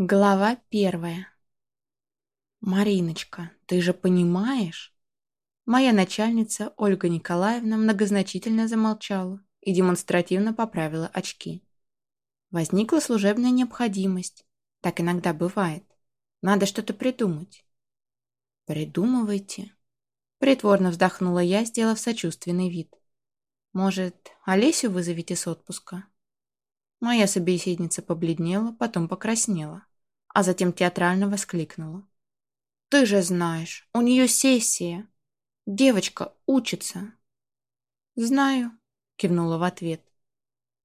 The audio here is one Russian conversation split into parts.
Глава первая. «Мариночка, ты же понимаешь?» Моя начальница Ольга Николаевна многозначительно замолчала и демонстративно поправила очки. Возникла служебная необходимость. Так иногда бывает. Надо что-то придумать. «Придумывайте». Притворно вздохнула я, сделав сочувственный вид. «Может, Олесю вызовите с отпуска?» Моя собеседница побледнела, потом покраснела а затем театрально воскликнула. «Ты же знаешь, у нее сессия. Девочка учится». «Знаю», — кивнула в ответ.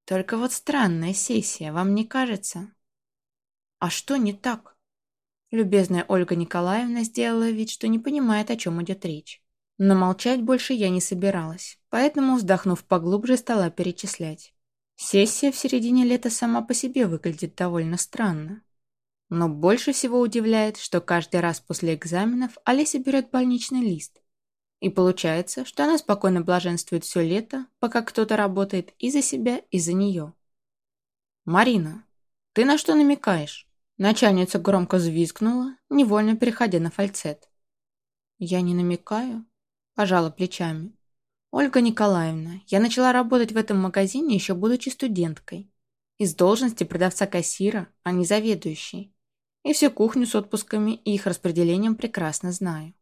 «Только вот странная сессия, вам не кажется?» «А что не так?» Любезная Ольга Николаевна сделала вид, что не понимает, о чем идет речь. Но молчать больше я не собиралась, поэтому, вздохнув поглубже, стала перечислять. Сессия в середине лета сама по себе выглядит довольно странно. Но больше всего удивляет, что каждый раз после экзаменов Олеся берет больничный лист. И получается, что она спокойно блаженствует все лето, пока кто-то работает и за себя, и за нее. «Марина, ты на что намекаешь?» Начальница громко взвизгнула, невольно переходя на фальцет. «Я не намекаю», – пожала плечами. «Ольга Николаевна, я начала работать в этом магазине еще будучи студенткой. Из должности продавца-кассира, а не заведующей. И всю кухню с отпусками и их распределением прекрасно знаю.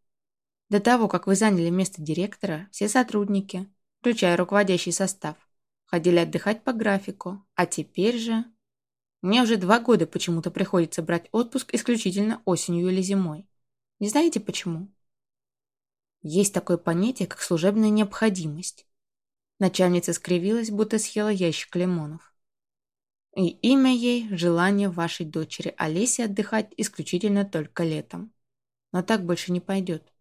До того, как вы заняли место директора, все сотрудники, включая руководящий состав, ходили отдыхать по графику, а теперь же... Мне уже два года почему-то приходится брать отпуск исключительно осенью или зимой. Не знаете почему? Есть такое понятие, как служебная необходимость. Начальница скривилась, будто съела ящик лимонов. И имя ей – желание вашей дочери Олеси отдыхать исключительно только летом. Но так больше не пойдет.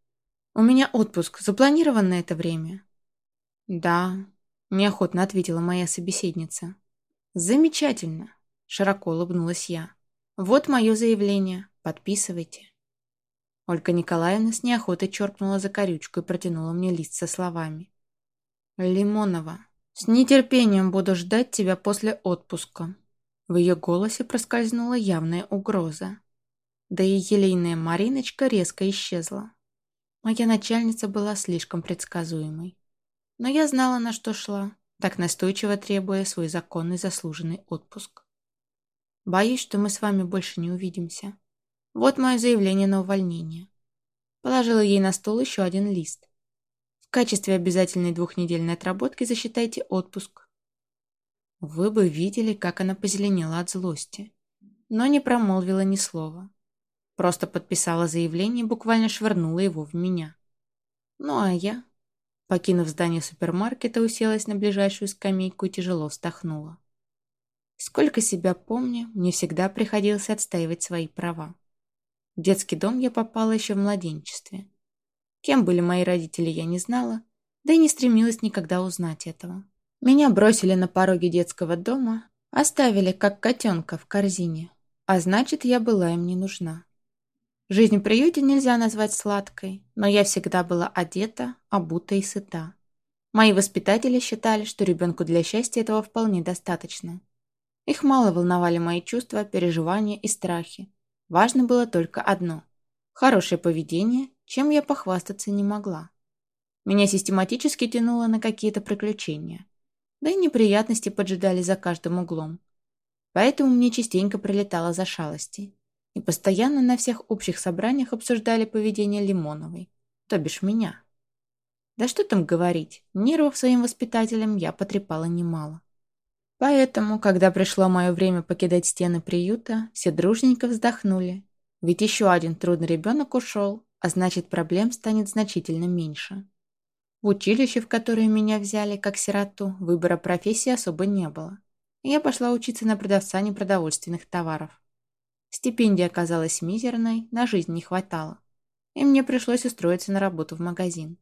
У меня отпуск запланирован на это время? Да, неохотно ответила моя собеседница. Замечательно, широко улыбнулась я. Вот мое заявление, подписывайте. Ольга Николаевна с неохотой черкнула за корючку и протянула мне лист со словами. «Лимонова, с нетерпением буду ждать тебя после отпуска. В ее голосе проскользнула явная угроза. Да и елейная Мариночка резко исчезла. Моя начальница была слишком предсказуемой. Но я знала, на что шла, так настойчиво требуя свой законный заслуженный отпуск. Боюсь, что мы с вами больше не увидимся. Вот мое заявление на увольнение. Положила ей на стол еще один лист. В качестве обязательной двухнедельной отработки засчитайте отпуск. Вы бы видели, как она позеленела от злости. Но не промолвила ни слова. Просто подписала заявление и буквально швырнула его в меня. Ну а я, покинув здание супермаркета, уселась на ближайшую скамейку и тяжело вздохнула. Сколько себя помню, мне всегда приходилось отстаивать свои права. В детский дом я попала еще в младенчестве. Кем были мои родители, я не знала, да и не стремилась никогда узнать этого. Меня бросили на пороге детского дома, оставили как котенка в корзине, а значит, я была им не нужна. Жизнь в приюте нельзя назвать сладкой, но я всегда была одета, обута и сыта. Мои воспитатели считали, что ребенку для счастья этого вполне достаточно. Их мало волновали мои чувства, переживания и страхи. Важно было только одно – хорошее поведение, чем я похвастаться не могла. Меня систематически тянуло на какие-то приключения да и неприятности поджидали за каждым углом. Поэтому мне частенько прилетало за шалости. И постоянно на всех общих собраниях обсуждали поведение Лимоновой, то бишь меня. Да что там говорить, нервов своим воспитателям я потрепала немало. Поэтому, когда пришло мое время покидать стены приюта, все дружненько вздохнули. Ведь еще один трудный ребенок ушел, а значит проблем станет значительно меньше. В училище, в которое меня взяли как сироту, выбора профессии особо не было. Я пошла учиться на продавца непродовольственных товаров. Стипендия оказалась мизерной, на жизнь не хватало. И мне пришлось устроиться на работу в магазин.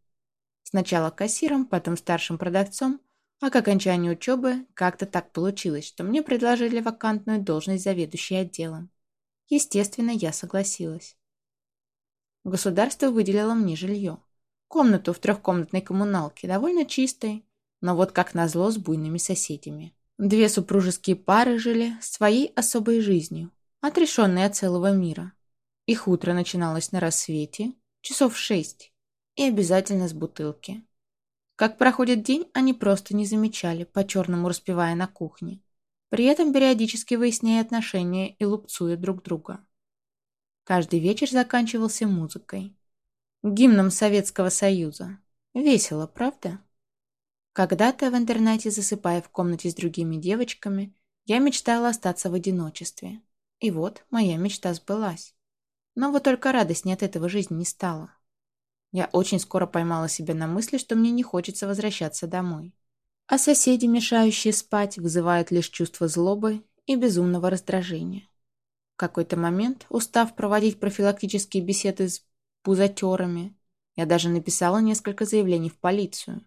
Сначала кассиром, потом старшим продавцом, а к окончанию учебы как-то так получилось, что мне предложили вакантную должность заведующей отделом. Естественно, я согласилась. Государство выделило мне жилье. Комнату в трехкомнатной коммуналке, довольно чистой, но вот как назло с буйными соседями. Две супружеские пары жили своей особой жизнью. отрешенные от целого мира. Их утро начиналось на рассвете, часов шесть, и обязательно с бутылки. Как проходит день, они просто не замечали, по-черному распевая на кухне, при этом периодически выясняя отношения и лупцуя друг друга. Каждый вечер заканчивался музыкой. Гимном Советского Союза. Весело, правда? Когда-то в интернете, засыпая в комнате с другими девочками, я мечтала остаться в одиночестве. И вот моя мечта сбылась. Но вот только радостнее от этого жизни не стало. Я очень скоро поймала себя на мысли, что мне не хочется возвращаться домой. А соседи, мешающие спать, вызывают лишь чувство злобы и безумного раздражения. В какой-то момент, устав проводить профилактические беседы с пузатерами, я даже написала несколько заявлений в полицию.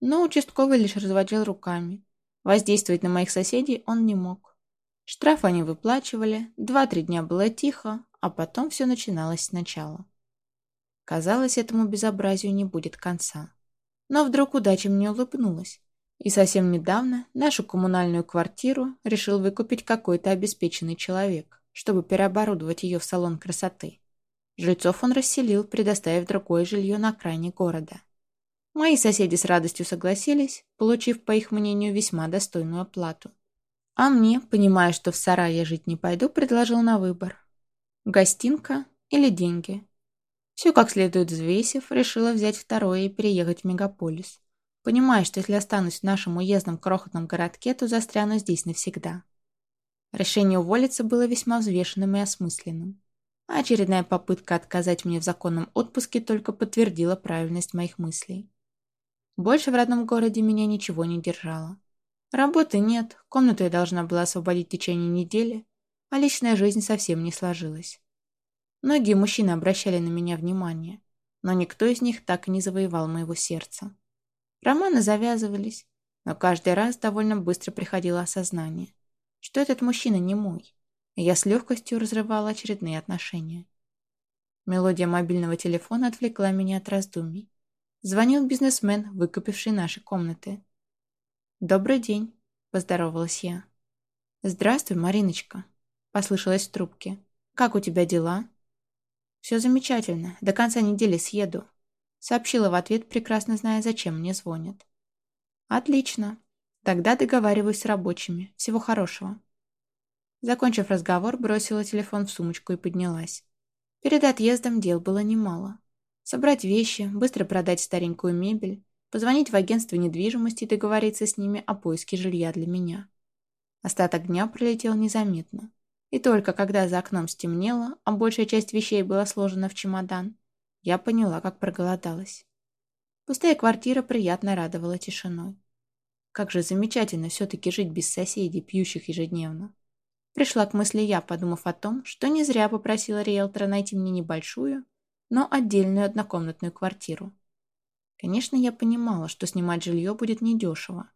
Но участковый лишь разводил руками. Воздействовать на моих соседей он не мог. Штраф они выплачивали, два-три дня было тихо, а потом все начиналось сначала. Казалось, этому безобразию не будет конца. Но вдруг удача мне улыбнулась. И совсем недавно нашу коммунальную квартиру решил выкупить какой-то обеспеченный человек, чтобы переоборудовать ее в салон красоты. Жильцов он расселил, предоставив другое жилье на окраине города. Мои соседи с радостью согласились, получив, по их мнению, весьма достойную оплату. А мне, понимая, что в сарае жить не пойду, предложил на выбор. Гостинка или деньги. Все как следует взвесив, решила взять второе и переехать в мегаполис. Понимая, что если останусь в нашем уездном крохотном городке, то застряну здесь навсегда. Решение уволиться было весьма взвешенным и осмысленным. А очередная попытка отказать мне в законном отпуске только подтвердила правильность моих мыслей. Больше в родном городе меня ничего не держало. Работы нет, комнату я должна была освободить в течение недели, а личная жизнь совсем не сложилась. Многие мужчины обращали на меня внимание, но никто из них так и не завоевал моего сердца. Романы завязывались, но каждый раз довольно быстро приходило осознание, что этот мужчина не мой, и я с легкостью разрывала очередные отношения. Мелодия мобильного телефона отвлекла меня от раздумий. Звонил бизнесмен, выкупивший наши комнаты. «Добрый день», – поздоровалась я. «Здравствуй, Мариночка», – послышалось в трубке. «Как у тебя дела?» «Все замечательно. До конца недели съеду», — сообщила в ответ, прекрасно зная, зачем мне звонят. «Отлично. Тогда договариваюсь с рабочими. Всего хорошего». Закончив разговор, бросила телефон в сумочку и поднялась. Перед отъездом дел было немало. Собрать вещи, быстро продать старенькую мебель, позвонить в агентство недвижимости и договориться с ними о поиске жилья для меня. Остаток дня пролетел незаметно. И только когда за окном стемнело, а большая часть вещей была сложена в чемодан, я поняла, как проголодалась. Пустая квартира приятно радовала тишиной. Как же замечательно все-таки жить без соседей, пьющих ежедневно. Пришла к мысли я, подумав о том, что не зря попросила риэлтора найти мне небольшую, но отдельную однокомнатную квартиру. Конечно, я понимала, что снимать жилье будет недешево,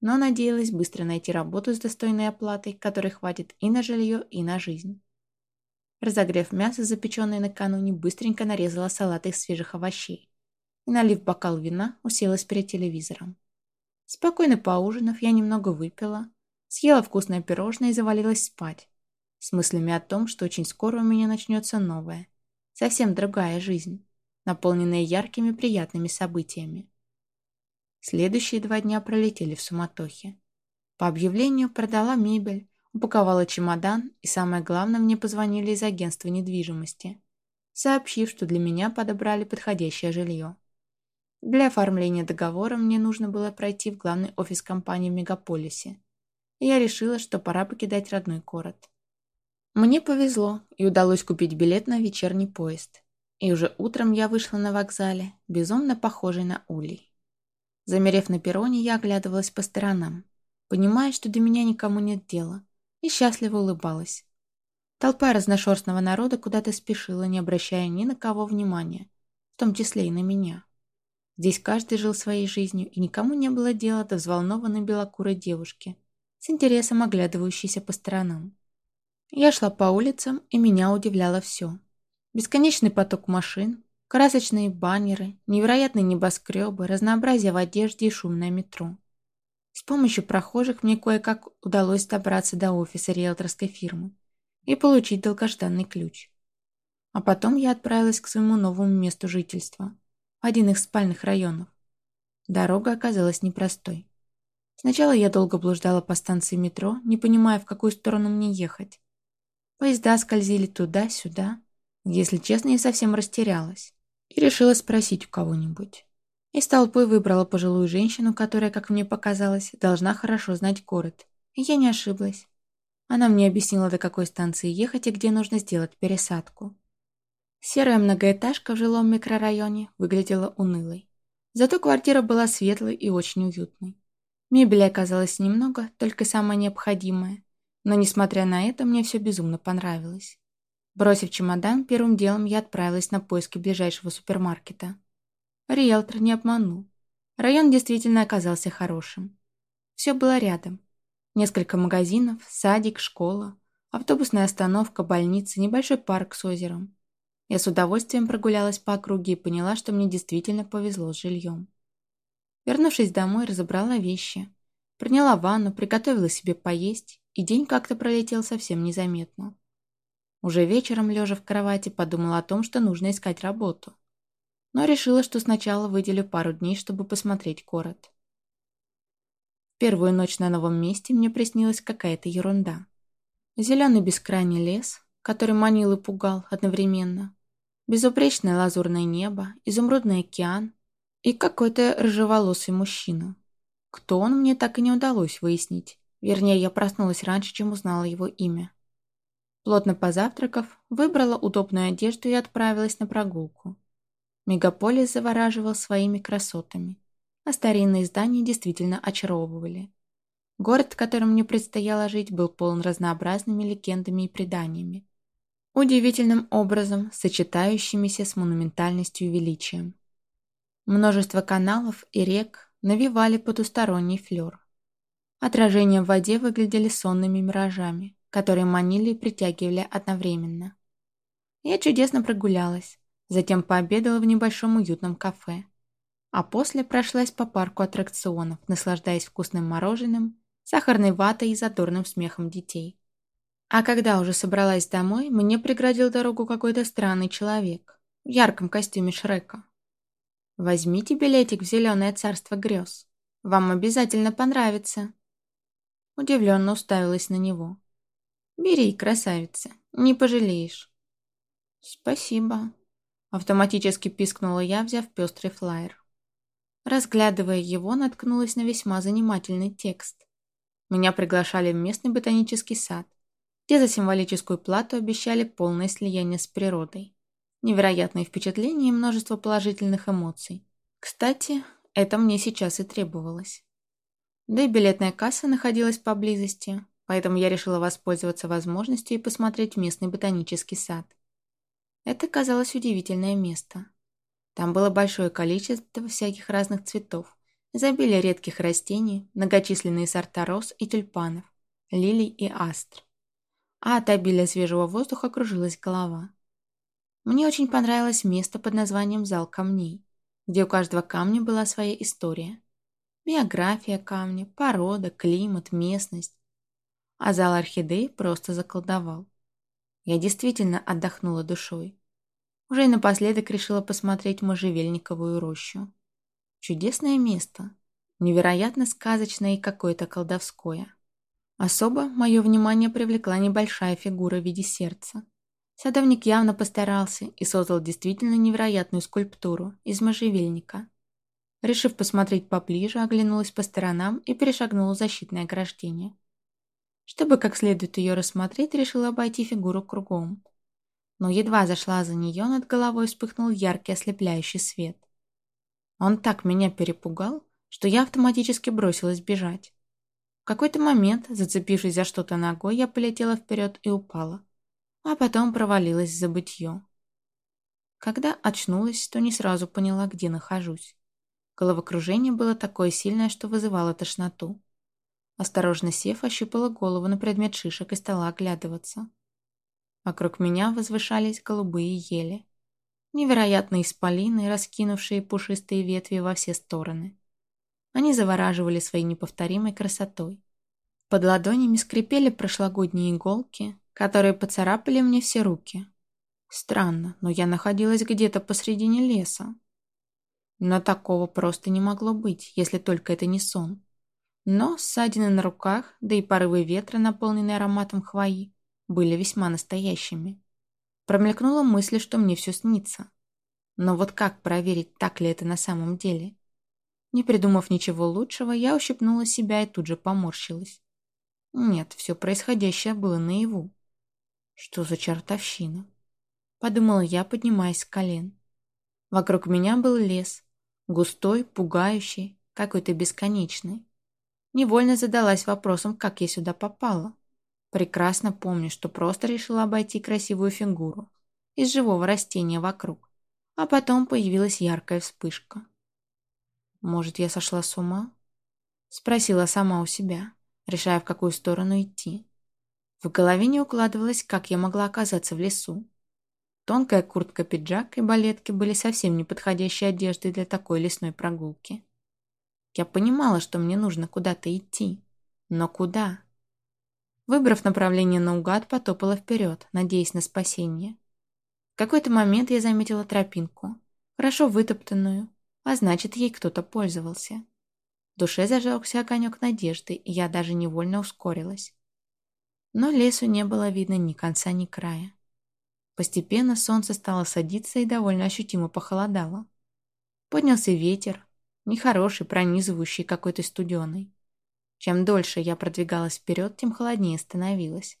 но надеялась быстро найти работу с достойной оплатой, которой хватит и на жилье, и на жизнь. Разогрев мясо, запеченное накануне, быстренько нарезала салат из свежих овощей и, налив бокал вина, уселась перед телевизором. Спокойно поужинав, я немного выпила, съела вкусное пирожное и завалилась спать, с мыслями о том, что очень скоро у меня начнется новая, совсем другая жизнь, наполненная яркими приятными событиями. Следующие два дня пролетели в суматохе. По объявлению продала мебель, упаковала чемодан, и самое главное, мне позвонили из агентства недвижимости, сообщив, что для меня подобрали подходящее жилье. Для оформления договора мне нужно было пройти в главный офис компании в мегаполисе, и я решила, что пора покидать родной город. Мне повезло, и удалось купить билет на вечерний поезд. И уже утром я вышла на вокзале, безумно похожей на улей. Замерев на перроне, я оглядывалась по сторонам, понимая, что до меня никому нет дела, и счастливо улыбалась. Толпа разношерстного народа куда-то спешила, не обращая ни на кого внимания, в том числе и на меня. Здесь каждый жил своей жизнью, и никому не было дела до взволнованной белокурой девушки, с интересом оглядывающейся по сторонам. Я шла по улицам, и меня удивляло все. Бесконечный поток машин, Красочные баннеры, невероятные небоскребы, разнообразие в одежде и шумное метро. С помощью прохожих мне кое-как удалось добраться до офиса риэлторской фирмы. и получить долгожданный ключ. А потом я отправилась к своему новому месту жительства, в один из спальных районов. Дорога оказалась непростой. Сначала я долго блуждала по станции метро, не понимая, в какую сторону мне ехать. Поезда скользили туда-сюда. Если честно, я совсем растерялась. И решила спросить у кого-нибудь. Из толпы выбрала пожилую женщину, которая, как мне показалось, должна хорошо знать город. И я не ошиблась. Она мне объяснила, до какой станции ехать и где нужно сделать пересадку. Серая многоэтажка в жилом микрорайоне выглядела унылой. Зато квартира была светлой и очень уютной. Мебели оказалось немного, только самое необходимое. Но, несмотря на это, мне все безумно понравилось. Бросив чемодан, первым делом я отправилась на поиски ближайшего супермаркета. Риэлтор не обманул. Район действительно оказался хорошим. Все было рядом. Несколько магазинов, садик, школа, автобусная остановка, больница, небольшой парк с озером. Я с удовольствием прогулялась по округе и поняла, что мне действительно повезло с жильем. Вернувшись домой, разобрала вещи. Приняла ванну, приготовила себе поесть, и день как-то пролетел совсем незаметно. Уже вечером, лежа в кровати, подумала о том, что нужно искать работу. Но решила, что сначала выделю пару дней, чтобы посмотреть город. В первую ночь на новом месте мне приснилась какая-то ерунда. Зеленый бескрайний лес, который манил и пугал одновременно, Безупречное лазурное небо, изумрудный океан и какой-то рыжеволосый мужчина. Кто он, мне так и не удалось выяснить. Вернее, я проснулась раньше, чем узнала его имя. Плотно позавтракав, выбрала удобную одежду и отправилась на прогулку. Мегаполис завораживал своими красотами, а старинные здания действительно очаровывали. Город, в котором мне предстояло жить, был полон разнообразными легендами и преданиями, удивительным образом сочетающимися с монументальностью и величием. Множество каналов и рек навевали потусторонний флер. Отражения в воде выглядели сонными миражами, которые манили и притягивали одновременно. Я чудесно прогулялась, затем пообедала в небольшом уютном кафе, а после прошлась по парку аттракционов, наслаждаясь вкусным мороженым, сахарной ватой и задорным смехом детей. А когда уже собралась домой, мне преградил дорогу какой-то странный человек в ярком костюме Шрека. «Возьмите билетик в зеленое царство грез. Вам обязательно понравится». Удивленно уставилась на него. «Бери, красавица, не пожалеешь». «Спасибо», — автоматически пискнула я, взяв пестрый флаер. Разглядывая его, наткнулась на весьма занимательный текст. Меня приглашали в местный ботанический сад где за символическую плату обещали полное слияние с природой. Невероятные впечатления и множество положительных эмоций. Кстати, это мне сейчас и требовалось. Да и билетная касса находилась поблизости, поэтому я решила воспользоваться возможностью и посмотреть местный ботанический сад. Это казалось удивительное место. Там было большое количество всяких разных цветов, изобилие редких растений, многочисленные сорта роз и тюльпанов, лилий и астр а от обилия свежего воздуха кружилась голова. Мне очень понравилось место под названием «Зал камней», где у каждого камня была своя история. Биография камня, порода, климат, местность. А зал орхидей просто заколдовал. Я действительно отдохнула душой. Уже и напоследок решила посмотреть можжевельниковую рощу. Чудесное место, невероятно сказочное и какое-то колдовское. Особо мое внимание привлекла небольшая фигура в виде сердца. Садовник явно постарался и создал действительно невероятную скульптуру из можжевельника. Решив посмотреть поближе, оглянулась по сторонам и перешагнула защитное ограждение. Чтобы как следует ее рассмотреть, решила обойти фигуру кругом. Но едва зашла за нее, над головой вспыхнул яркий ослепляющий свет. Он так меня перепугал, что я автоматически бросилась бежать какой-то момент, зацепившись за что-то ногой, я полетела вперед и упала, а потом провалилась в забытье. Когда очнулась, то не сразу поняла, где нахожусь. Головокружение было такое сильное, что вызывало тошноту. Осторожно сев, ощупала голову на предмет шишек и стала оглядываться. Вокруг меня возвышались голубые ели. Невероятные исполины, раскинувшие пушистые ветви во все стороны. Они завораживали своей неповторимой красотой. Под ладонями скрипели прошлогодние иголки, которые поцарапали мне все руки. Странно, но я находилась где-то посредине леса. Но такого просто не могло быть, если только это не сон. Но ссадины на руках, да и порывы ветра, наполненные ароматом хвои, были весьма настоящими. Промелькнула мысль, что мне все снится. Но вот как проверить, так ли это на самом деле? Не придумав ничего лучшего, я ущипнула себя и тут же поморщилась. Нет, все происходящее было наяву. Что за чертовщина? Подумала я, поднимаясь с колен. Вокруг меня был лес, Густой, пугающий, какой-то бесконечный. Невольно задалась вопросом, как я сюда попала. Прекрасно помню, что просто решила обойти красивую фигуру из живого растения вокруг. А потом появилась яркая вспышка. «Может, я сошла с ума?» Спросила сама у себя, решая, в какую сторону идти. В голове не укладывалось, как я могла оказаться в лесу. Тонкая куртка-пиджак и балетки были совсем не подходящей одеждой для такой лесной прогулки. Я понимала, что мне нужно куда-то идти. Но куда? Выбрав направление наугад, потопала вперед, надеясь на спасение. В какой-то момент я заметила тропинку, хорошо вытоптанную, а значит, ей кто-то пользовался. В душе зажегся огонек надежды, и я даже невольно ускорилась. Но лесу не было видно ни конца, ни края. Постепенно солнце стало садиться и довольно ощутимо похолодало. Поднялся ветер, нехороший, пронизывающий какой-то студеный. Чем дольше я продвигалась вперед, тем холоднее становилось.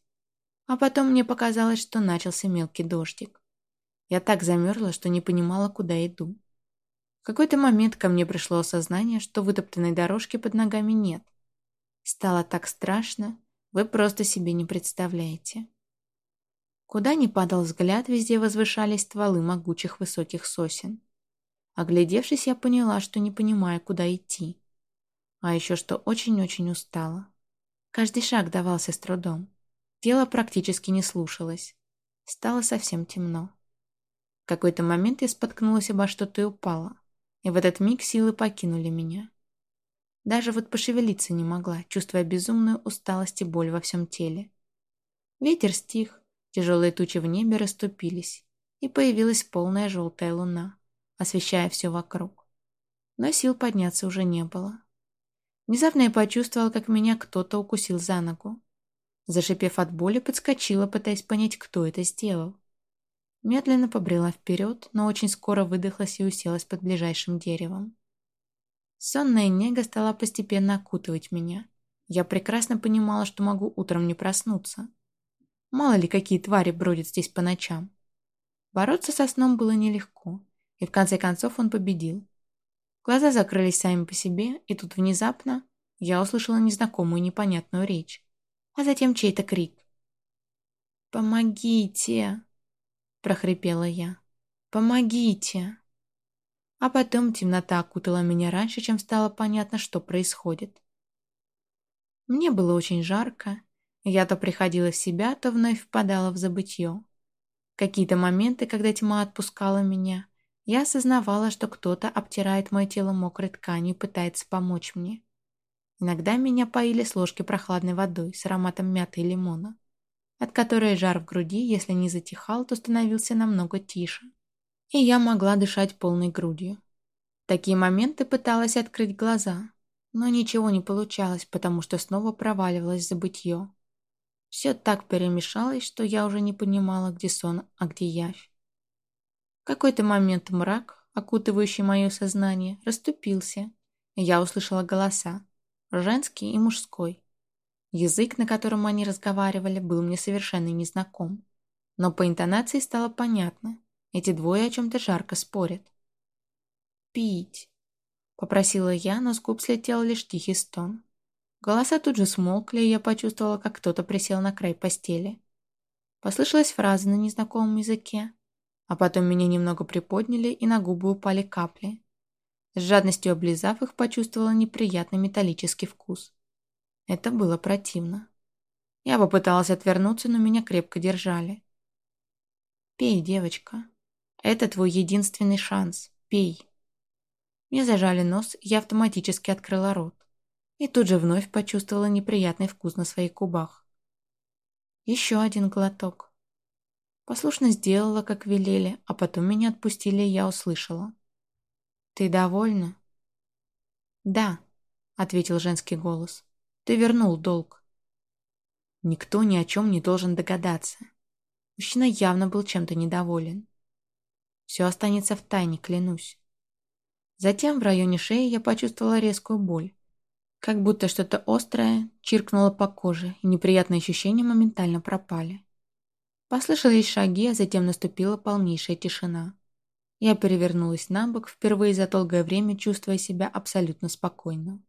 А потом мне показалось, что начался мелкий дождик. Я так замерзла, что не понимала, куда иду. В какой-то момент ко мне пришло осознание, что вытоптанной дорожки под ногами нет. Стало так страшно, вы просто себе не представляете. Куда ни падал взгляд, везде возвышались стволы могучих высоких сосен. Оглядевшись, я поняла, что не понимаю, куда идти. А еще что очень-очень устала. Каждый шаг давался с трудом. Тело практически не слушалось. Стало совсем темно. В какой-то момент я споткнулась обо что-то и упала. И в этот миг силы покинули меня. Даже вот пошевелиться не могла, чувствуя безумную усталость и боль во всем теле. Ветер стих, Тяжелые тучи в небе расступились, и появилась полная желтая луна, освещая все вокруг. Но сил подняться уже не было. Внезапно я почувствовала, как меня кто-то укусил за ногу. Зашипев от боли, подскочила, пытаясь понять, кто это сделал. Медленно побрела вперед, но очень скоро выдохлась и уселась под ближайшим деревом. Сонная нега стала постепенно окутывать меня. Я прекрасно понимала, что могу утром не проснуться. Мало ли, какие твари бродят здесь по ночам. Бороться со сном было нелегко, и в конце концов он победил. Глаза закрылись сами по себе, и тут внезапно я услышала незнакомую непонятную речь, а затем чей-то крик. «Помогите!» – прохрипела я. «Помогите!» А потом темнота окутала меня раньше, чем стало понятно, что происходит. Мне было очень жарко, я то приходила в себя, то вновь впадала в забытье. Какие-то моменты, когда тьма отпускала меня, я осознавала, что кто-то обтирает мое тело мокрой тканью и пытается помочь мне. Иногда меня поили с ложки прохладной водой с ароматом мяты и лимона, от которой жар в груди, если не затихал, то становился намного тише. И я могла дышать полной грудью. В такие моменты пыталась открыть глаза, но ничего не получалось, потому что снова проваливалась в забытье. Все так перемешалось, что я уже не понимала, где сон, а где явь. Какой-то момент мрак, окутывающий мое сознание, расступился, я услышала голоса, женский и мужской. Язык, на котором они разговаривали, был мне совершенно незнаком. Но по интонации стало понятно. Эти двое о чем-то жарко спорят. «Пить», — попросила я, но с губ слетел лишь тихий стон. Голоса тут же смолкли, и я почувствовала, как кто-то присел на край постели. Послышалась фраза на незнакомом языке, а потом меня немного приподняли, и на губы упали капли. С жадностью облизав их, почувствовала неприятный металлический вкус. Это было противно. Я попыталась отвернуться, но меня крепко держали. «Пей, девочка. Это твой единственный шанс. Пей». Мне зажали нос, я автоматически открыла рот и тут же вновь почувствовала неприятный вкус на своих губах. Еще один глоток. Послушно сделала, как велели, а потом меня отпустили, и я услышала. «Ты довольна?» «Да», — ответил женский голос. «Ты вернул долг». Никто ни о чем не должен догадаться. Мужчина явно был чем-то недоволен. Все останется в тайне, клянусь. Затем в районе шеи я почувствовала резкую боль. Как будто что-то острое чиркнуло по коже, и неприятные ощущения моментально пропали. Послышались шаги, а затем наступила полнейшая тишина. Я перевернулась на бок, впервые за долгое время чувствуя себя абсолютно спокойно.